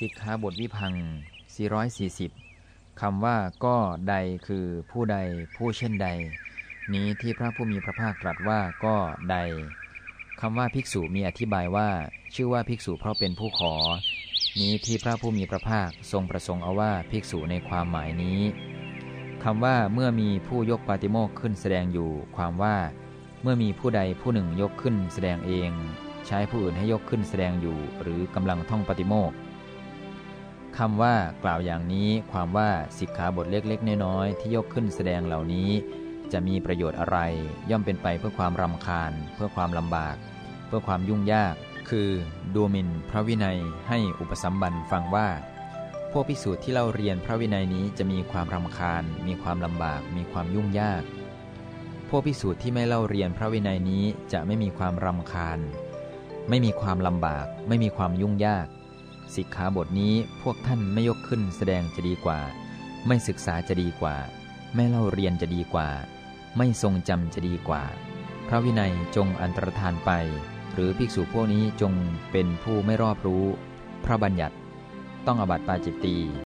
สิกขาบทวิพัง 440 คำว่าก็ใดคือผู้ใดผู้เช่นใด นี้ที่พระผู้มีพระภาคตรัสว่าก็ใดคำว่าภิกษุมีอธิบายว่า ชื่อว่าภิกษุเพราะเป็นผู้ขอ นี้ที่พระผู้มีพระภาคทรงประสงค์เอาว่าภิกษุในความหมายนี้คำว่าเมื่อมีผู้ยกปาติโมกข์ขึ้นแสดงอยู่ ความว่า เมื่อมีผู้ใดผู้หนึ่งยกขึ้นแสดงเอง ใช้ผู้อื่นให้ยกขึ้นแสดงอยู่ หรือกำลังท่องปฏิโมกข์ คำว่ากล่าวอย่างนี้ ความว่าสิกขาบทเล็กๆน้อยๆที่ยกขึ้นแสดงเหล่านี้ จะมีประโยชน์อะไร ย่อมเป็นไปเพื่อความรำคาญ เพื่อความลำบาก เพื่อความยุ่งยาก คือดูหมินพระวินัยให้อุปสัมบันฟังว่า พวกภิกษุที่เราเรียนพระวินัยนี้จะมีความรำคาญ มีความลำบาก มีความยุ่งยาก พวกภิกษุที่ไม่เล่าเรียนพระวินัยนี้จะไม่มีความรำคาญ ไม่มีความลำบาก ไม่มีความยุ่งยาก สิกขาบทนี้พวกท่านไม่ยกขึ้นแสดงจะดีกว่า ไม่ศึกษาจะดีกว่า ไม่เล่าเรียนจะดีกว่า ไม่ทรงจำจะดีกว่า พระวินัยจงอันตรธานไป หรือภิกษุพวกนี้จงเป็นผู้ไม่รอบรู้ พระบัญญัติ ต้องอบัติปาจิตตี